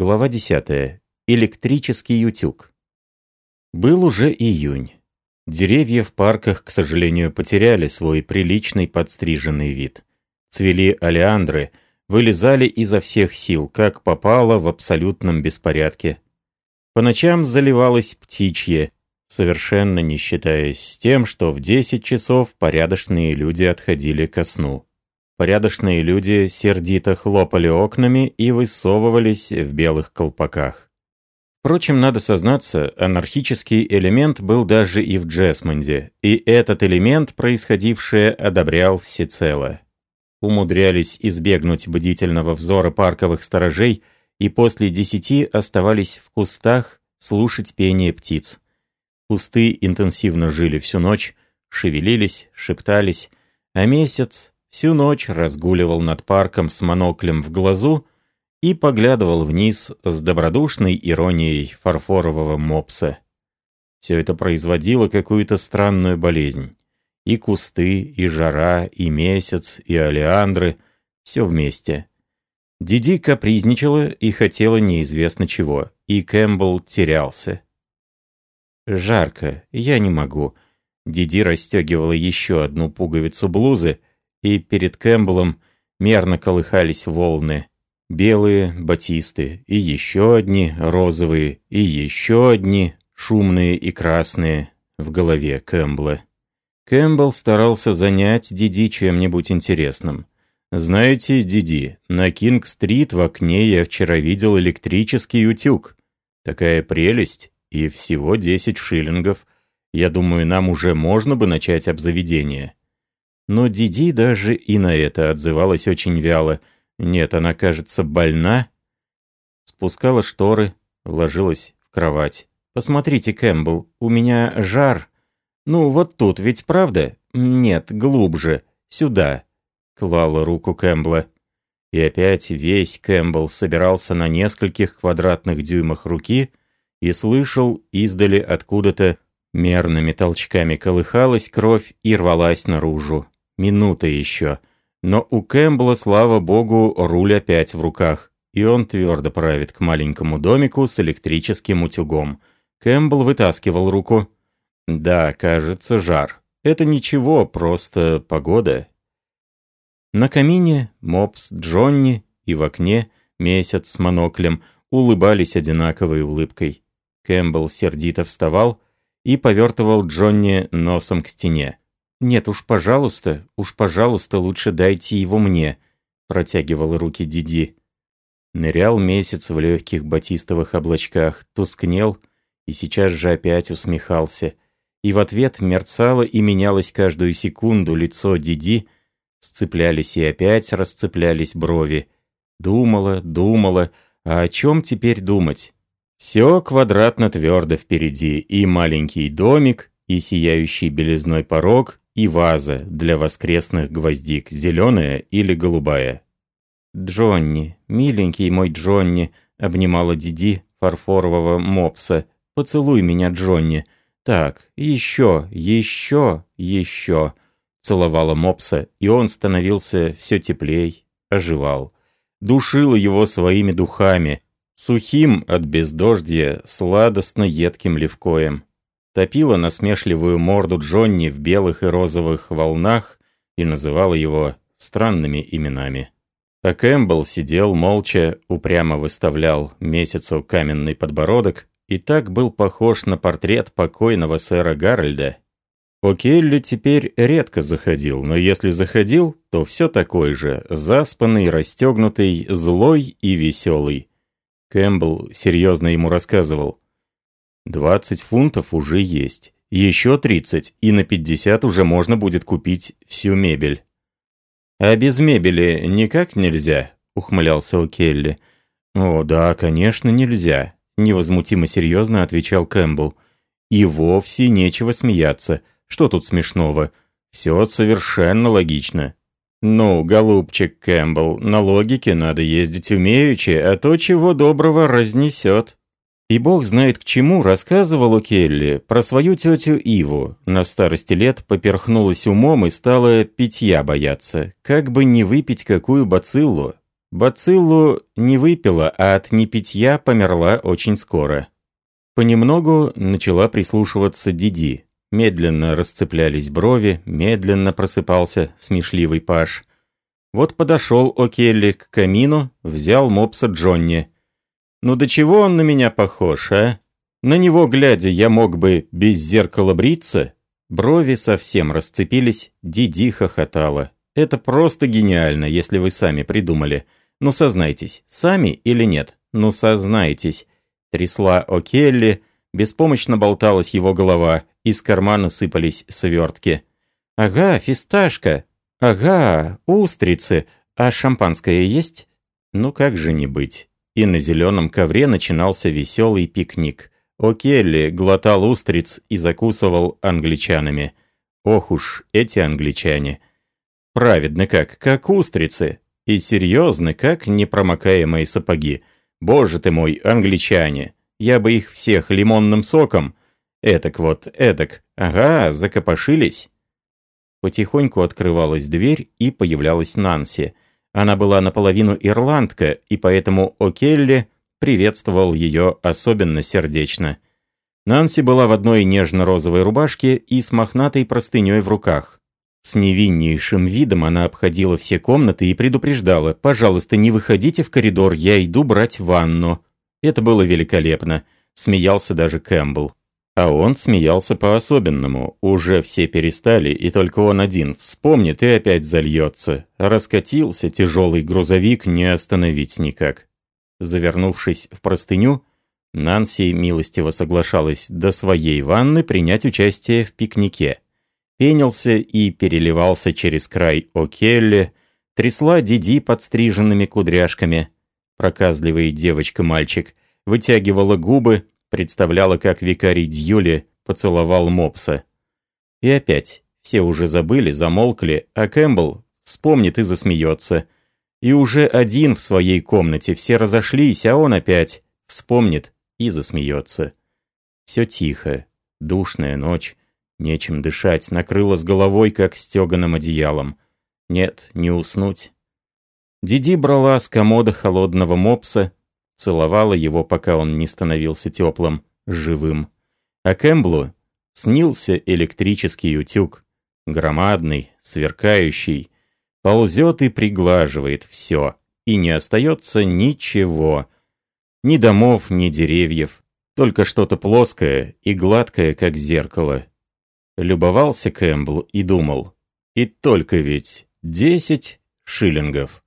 Глава 10. Электрический утюг. Был уже июнь. Деревья в парках, к сожалению, потеряли свой приличный подстриженный вид. Цвели олеандры, вылезали изо всех сил, как попало в абсолютном беспорядке. По ночам заливалось птичье, совершенно не считаясь с тем, что в 10 часов порядочные люди отходили ко сну. Порядочные люди сердито хлопали окнами и высовывались в белых колпаках. Впрочем, надо сознаться, анархический элемент был даже и в Джесмонде, и этот элемент, происходившее, одобрял всецело. Умудрялись избегнуть бдительного взора парковых сторожей и после десяти оставались в кустах слушать пение птиц. Кусты интенсивно жили всю ночь, шевелились, шептались, а месяц всю ночь разгуливал над парком с моноклем в глазу и поглядывал вниз с добродушной иронией фарфорового мопса. Все это производило какую-то странную болезнь. И кусты, и жара, и месяц, и олеандры — все вместе. Диди капризничала и хотела неизвестно чего, и Кэмпбелл терялся. «Жарко, я не могу». Диди расстегивала еще одну пуговицу блузы, и перед Кэмпбеллом мерно колыхались волны. Белые, батисты, и еще одни розовые, и еще одни шумные и красные в голове Кэмпбелла. Кэмпбелл старался занять Диди чем-нибудь интересным. «Знаете, Диди, на Кинг-стрит в окне я вчера видел электрический утюг. Такая прелесть, и всего 10 шиллингов. Я думаю, нам уже можно бы начать обзаведение». Но Диди даже и на это отзывалась очень вяло. Нет, она, кажется, больна. Спускала шторы, ложилась в кровать. «Посмотрите, Кэмпбелл, у меня жар. Ну, вот тут, ведь правда? Нет, глубже. Сюда». Клала руку Кэмпбелла. И опять весь Кэмпбелл собирался на нескольких квадратных дюймах руки и слышал издали откуда-то мерными толчками колыхалась кровь и рвалась наружу. Минута еще. Но у Кэмпбелла, слава богу, руль опять в руках, и он твердо правит к маленькому домику с электрическим утюгом. Кэмпбелл вытаскивал руку. «Да, кажется, жар. Это ничего, просто погода». На камине мопс Джонни и в окне месяц с моноклем улыбались одинаковой улыбкой. Кэмпбелл сердито вставал и повертывал Джонни носом к стене. «Нет, уж пожалуйста, уж пожалуйста, лучше дайте его мне», протягивал руки Диди. Нырял месяц в легких батистовых облачках, тускнел и сейчас же опять усмехался. И в ответ мерцало и менялось каждую секунду лицо Диди, сцеплялись и опять расцеплялись брови. Думала, думала, а о чем теперь думать? Все квадратно твердо впереди, и маленький домик, и сияющий белизной порог, и ваза для воскресных гвоздик, зеленая или голубая. «Джонни, миленький мой Джонни», — обнимала Диди фарфорового мопса. «Поцелуй меня, Джонни». «Так, еще, еще, еще», — целовала мопса, и он становился все теплей, оживал. Душила его своими духами, сухим от бездождья, сладостно-едким левкоем топила насмешливую морду Джонни в белых и розовых волнах и называла его странными именами. А Кэмпбелл сидел молча, упрямо выставлял месяцу каменный подбородок и так был похож на портрет покойного сэра Гарольда. О'Келли теперь редко заходил, но если заходил, то все такой же, заспанный, расстегнутый, злой и веселый. Кэмпбелл серьезно ему рассказывал – 20 фунтов уже есть. Еще 30, и на 50 уже можно будет купить всю мебель. «А без мебели никак нельзя?» — ухмылялся О'Келли. «О, да, конечно, нельзя», — невозмутимо серьезно отвечал Кэмпбелл. «И вовсе нечего смеяться. Что тут смешного? Все совершенно логично». «Ну, голубчик Кэмпбелл, на логике надо ездить умеючи, а то, чего доброго, разнесет». И бог знает к чему рассказывал у Келли про свою тетю Иву. На старости лет поперхнулась умом и стала питья бояться, как бы не выпить какую бациллу. Бациллу не выпила, а от непитья померла очень скоро. Понемногу начала прислушиваться Диди. Медленно расцеплялись брови, медленно просыпался смешливый паш. Вот подошел О'Келли к камину, взял мопса Джонни. «Ну до чего он на меня похож, а? На него, глядя, я мог бы без зеркала бриться?» Брови совсем расцепились, Диди хохотала. «Это просто гениально, если вы сами придумали. Ну сознайтесь, сами или нет? Ну сознайтесь». Трясла О'Келли, беспомощно болталась его голова, из кармана сыпались свертки. «Ага, фисташка! Ага, устрицы! А шампанское есть?» Ну как же не быть. И на зеленом ковре начинался веселый пикник. О'Келли глотал устриц и закусывал англичанами. Ох уж эти англичане. Праведны как, как устрицы. И серьезны, как непромокаемые сапоги. Боже ты мой, англичане. Я бы их всех лимонным соком. Этак вот, этак. Ага, закопошились. Потихоньку открывалась дверь, и появлялась Нанси. Она была наполовину ирландка, и поэтому О'Келли приветствовал ее особенно сердечно. Нанси была в одной нежно-розовой рубашке и с мохнатой простыней в руках. С невиннейшим видом она обходила все комнаты и предупреждала, «Пожалуйста, не выходите в коридор, я иду брать ванну». Это было великолепно. Смеялся даже Кэмпбелл. А он смеялся по-особенному. Уже все перестали, и только он один вспомнит и опять зальется. Раскатился тяжелый грузовик, не остановить никак. Завернувшись в простыню, Нанси милостиво соглашалась до своей ванны принять участие в пикнике. Пенился и переливался через край О'Келли, трясла Диди подстриженными кудряшками. Проказливая девочка-мальчик вытягивала губы, представляла, как викарий Дьюли поцеловал мопса. И опять, все уже забыли, замолкли, а Кэмпбелл вспомнит и засмеется. И уже один в своей комнате, все разошлись, а он опять вспомнит и засмеется. Все тихо, душная ночь, нечем дышать, накрыла с головой, как стеганым одеялом. Нет, не уснуть. Диди брала с комода холодного мопса, целовала его, пока он не становился теплым, живым. А Кэмблу снился электрический утюг, громадный, сверкающий, ползет и приглаживает все, и не остается ничего. Ни домов, ни деревьев, только что-то плоское и гладкое, как зеркало. Любовался Кэмпбелл и думал, и только ведь десять шиллингов.